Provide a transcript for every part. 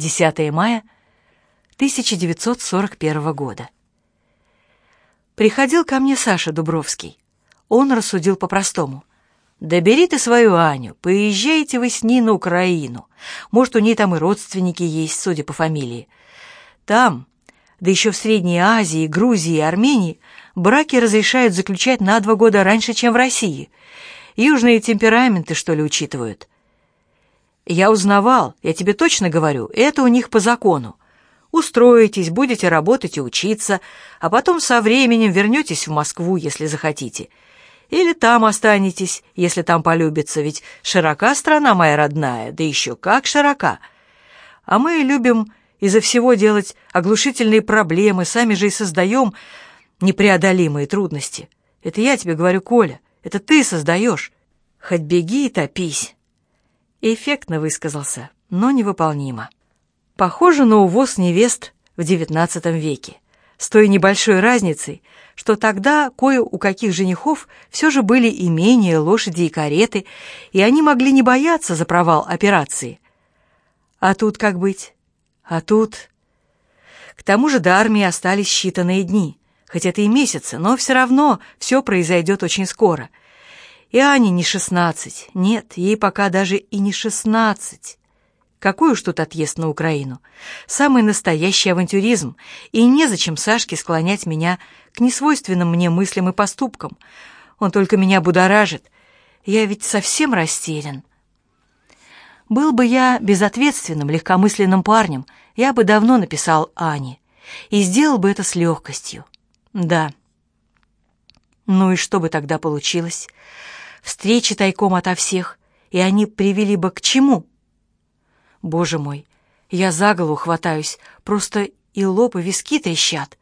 10 мая 1941 года. Приходил ко мне Саша Дубровский. Он рассудил по-простому. «Да бери ты свою Аню, поезжайте вы с ней на Украину. Может, у ней там и родственники есть, судя по фамилии. Там, да еще в Средней Азии, Грузии и Армении, браки разрешают заключать на два года раньше, чем в России. Южные темпераменты, что ли, учитывают. Я узнавал, я тебе точно говорю, это у них по закону. Устроитесь, будете работать и учиться, а потом со временем вернетесь в Москву, если захотите. Или там останетесь, если там полюбится, ведь широка страна моя родная, да еще как широка. А мы любим из-за всего делать оглушительные проблемы, сами же и создаем непреодолимые трудности. Это я тебе говорю, Коля, это ты создаешь. Хоть беги и топись. Эффектно высказался, но невыполнимо. Похоже на увоз невест в XIX веке, с той небольшой разницей, что тогда кое у каких женихов все же были имения, лошади и кареты, и они могли не бояться за провал операции. А тут как быть? А тут... К тому же до армии остались считанные дни, хоть это и месяцы, но все равно все произойдет очень скоро. И Ане не шестнадцать, нет, ей пока даже и не шестнадцать. Какой уж тут отъезд на Украину. Самый настоящий авантюризм, и незачем Сашке склонять меня к несвойственным мне мыслям и поступкам. Он только меня будоражит. Я ведь совсем растерян. Был бы я безответственным, легкомысленным парнем, я бы давно написал Ане. И сделал бы это с легкостью. Да. Ну и что бы тогда получилось? Встречи тайком ото всех, и они привели бы к чему? Боже мой, я за голову хватаюсь, просто и лоб, и виски трещат.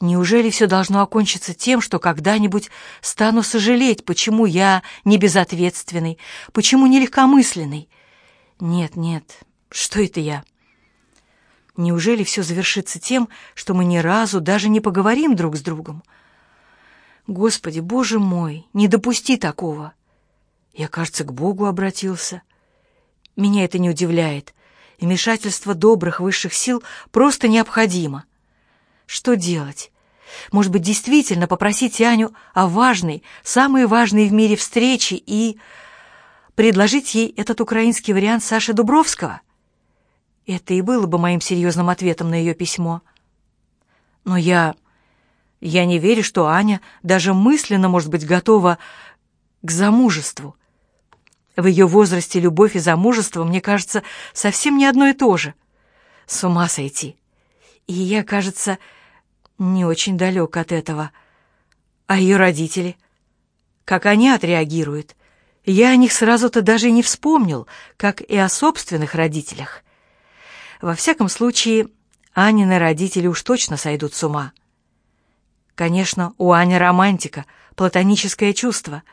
Неужели все должно окончиться тем, что когда-нибудь стану сожалеть, почему я не безответственный, почему не легкомысленный? Нет, нет, что это я? Неужели все завершится тем, что мы ни разу даже не поговорим друг с другом? Господи, Боже мой, не допусти такого. Я, кажется, к Богу обратился. Меня это не удивляет. Вмешательство добрых высших сил просто необходимо. Что делать? Может быть, действительно попросить Аню о важной, самой важной в мире встрече и предложить ей этот украинский вариант Саши Дубровского? Это и было бы моим серьезным ответом на ее письмо. Но я... Я не верю, что Аня даже мысленно может быть готова к замужеству. В ее возрасте любовь и замужество, мне кажется, совсем не одно и то же. С ума сойти. И я, кажется, не очень далек от этого. А ее родители? Как они отреагируют? Я о них сразу-то даже не вспомнил, как и о собственных родителях. Во всяком случае, Анины родители уж точно сойдут с ума. Конечно, у Ани романтика, платоническое чувство —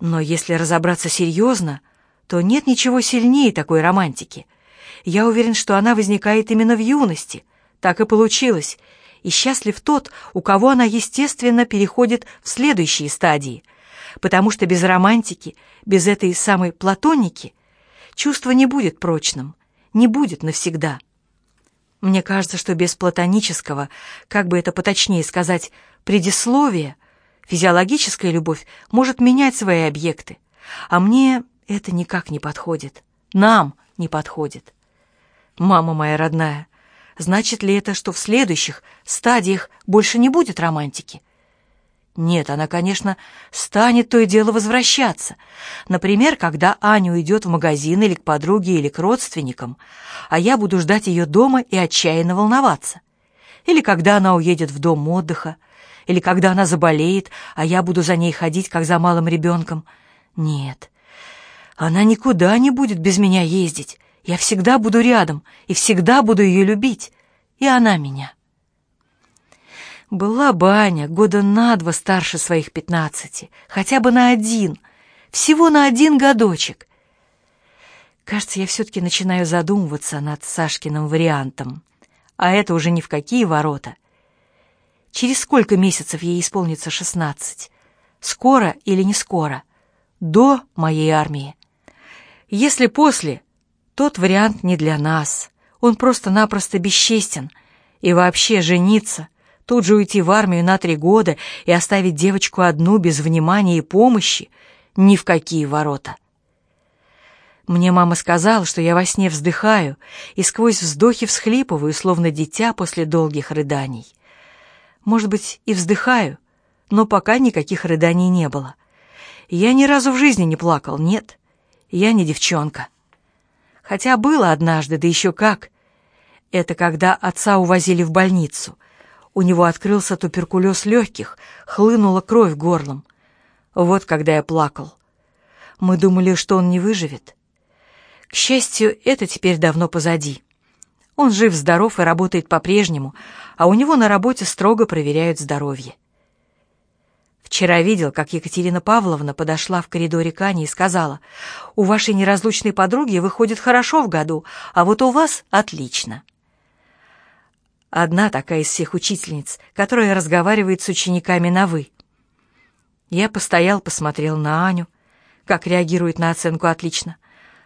но если разобраться серьезно, то нет ничего сильнее такой романтики. Я уверен, что она возникает именно в юности. Так и получилось. И счастлив тот, у кого она, естественно, переходит в следующие стадии. Потому что без романтики, без этой самой платоники, чувство не будет прочным, не будет навсегда. Мне кажется, что без платонического, как бы это поточнее сказать, предисловия – Физиологическая любовь может менять свои объекты, а мне это никак не подходит. Нам не подходит. Мама моя родная, значит ли это, что в следующих стадиях больше не будет романтики? Нет, она, конечно, станет то и дело возвращаться. Например, когда Аня уйдет в магазин или к подруге, или к родственникам, а я буду ждать ее дома и отчаянно волноваться. Или когда она уедет в дом отдыха, или когда она заболеет, а я буду за ней ходить, как за малым ребенком. Нет, она никуда не будет без меня ездить. Я всегда буду рядом и всегда буду ее любить. И она меня. Была Баня года на два старше своих пятнадцати, хотя бы на один, всего на один годочек. Кажется, я все-таки начинаю задумываться над Сашкиным вариантом. А это уже ни в какие ворота. Через сколько месяцев ей исполнится шестнадцать? Скоро или не скоро? До моей армии? Если после, Тот вариант не для нас. Он просто-напросто бесчестен. И вообще жениться, тут же уйти в армию на три года и оставить девочку одну без внимания и помощи ни в какие ворота. Мне мама сказала, что я во сне вздыхаю и сквозь вздохи всхлипываю, словно дитя после долгих рыданий. Может быть, и вздыхаю, но пока никаких рыданий не было. Я ни разу в жизни не плакал, нет. Я не девчонка. Хотя было однажды, да еще как. Это когда отца увозили в больницу. У него открылся туберкулез легких, хлынула кровь горлом. Вот когда я плакал. Мы думали, что он не выживет. К счастью, это теперь давно позади. Он жив-здоров и работает по-прежнему, а у него на работе строго проверяют здоровье. Вчера видел, как Екатерина Павловна подошла в коридоре к Ане и сказала, «У вашей неразлучной подруги выходит хорошо в году, а вот у вас отлично». Одна такая из всех учительниц, которая разговаривает с учениками на «вы». Я постоял, посмотрел на Аню, как реагирует на оценку «отлично».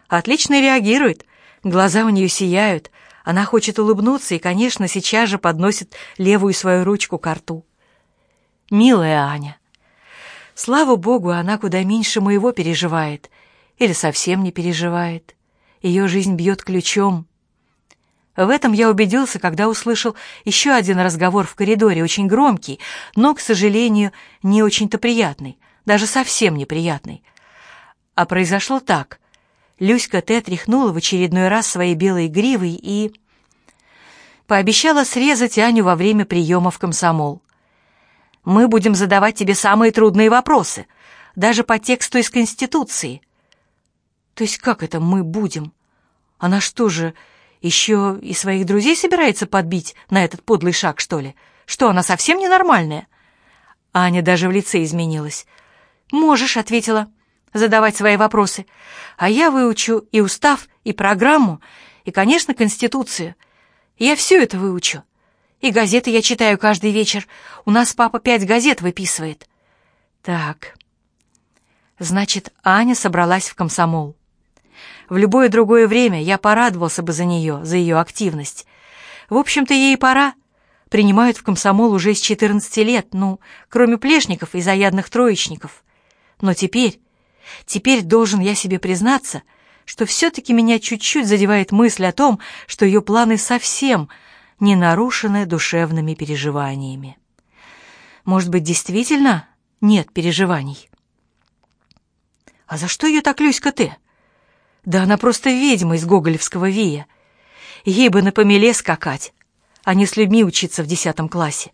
Отлично реагирует. Глаза у нее сияют. Она хочет улыбнуться и, конечно, сейчас же подносит левую свою ручку к рту. Милая Аня. Слава богу, она куда меньше моего переживает. Или совсем не переживает. Ее жизнь бьет ключом. В этом я убедился, когда услышал еще один разговор в коридоре, очень громкий, но, к сожалению, не очень-то приятный, даже совсем неприятный. А произошло так. Люська Т. тряхнула в очередной раз своей белой гривой и... Пообещала срезать Аню во время приема в комсомол. «Мы будем задавать тебе самые трудные вопросы, даже по тексту из Конституции». «То есть как это мы будем? Она что же, еще и своих друзей собирается подбить на этот подлый шаг, что ли? Что, она совсем ненормальная?» Аня даже в лице изменилась. «Можешь», — ответила задавать свои вопросы, а я выучу и устав, и программу, и, конечно, Конституцию. Я все это выучу. И газеты я читаю каждый вечер. У нас папа пять газет выписывает. Так. Значит, Аня собралась в комсомол. В любое другое время я порадовался бы за нее, за ее активность. В общем-то, ей пора. Принимают в комсомол уже с 14 лет, ну, кроме плешников и заядных троечников. Но теперь Теперь должен я себе признаться, что все-таки меня чуть-чуть задевает мысль о том, что ее планы совсем не нарушены душевными переживаниями. Может быть, действительно нет переживаний? А за что ее так Люська ты? Да она просто ведьма из гоголевского вея. Ей бы на помеле скакать, а не с людьми учиться в десятом классе.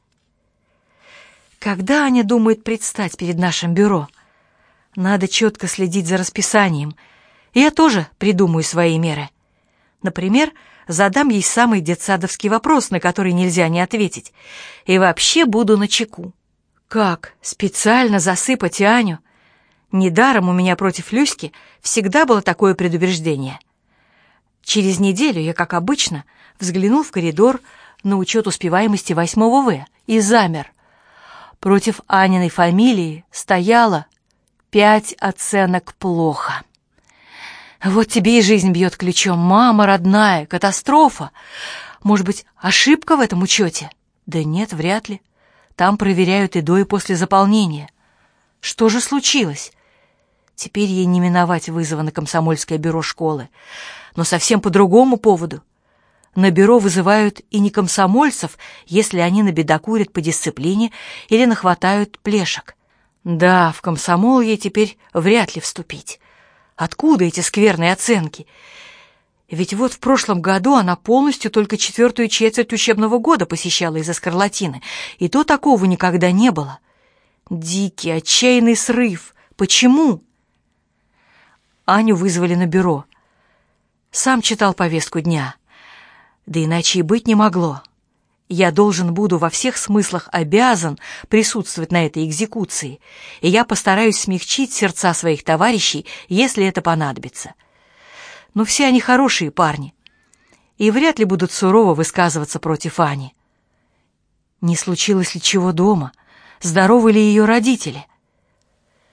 Когда Аня думает предстать перед нашим бюро? Надо четко следить за расписанием. Я тоже придумаю свои меры. Например, задам ей самый детсадовский вопрос, на который нельзя не ответить. И вообще буду на чеку. Как? Специально засыпать Аню? Недаром у меня против Люськи всегда было такое предубеждение. Через неделю я, как обычно, взглянул в коридор на учет успеваемости восьмого В и замер. Против Аниной фамилии стояла Пять оценок плохо. Вот тебе и жизнь бьет ключом. Мама родная, катастрофа. Может быть, ошибка в этом учете? Да нет, вряд ли. Там проверяют и до, и после заполнения. Что же случилось? Теперь ей не миновать вызова на комсомольское бюро школы. Но совсем по другому поводу. На бюро вызывают и не комсомольцев, если они набедокурят по дисциплине или нахватают плешек. Да, в комсомол ей теперь вряд ли вступить. Откуда эти скверные оценки? Ведь вот в прошлом году она полностью только четвертую четверть учебного года посещала из-за скарлатины, и то такого никогда не было. Дикий, отчаянный срыв. Почему? Аню вызвали на бюро. Сам читал повестку дня. Да иначе и быть не могло. Я должен буду во всех смыслах обязан присутствовать на этой экзекуции, и я постараюсь смягчить сердца своих товарищей, если это понадобится. Но все они хорошие парни, и вряд ли будут сурово высказываться против Ани. Не случилось ли чего дома? Здоровы ли ее родители?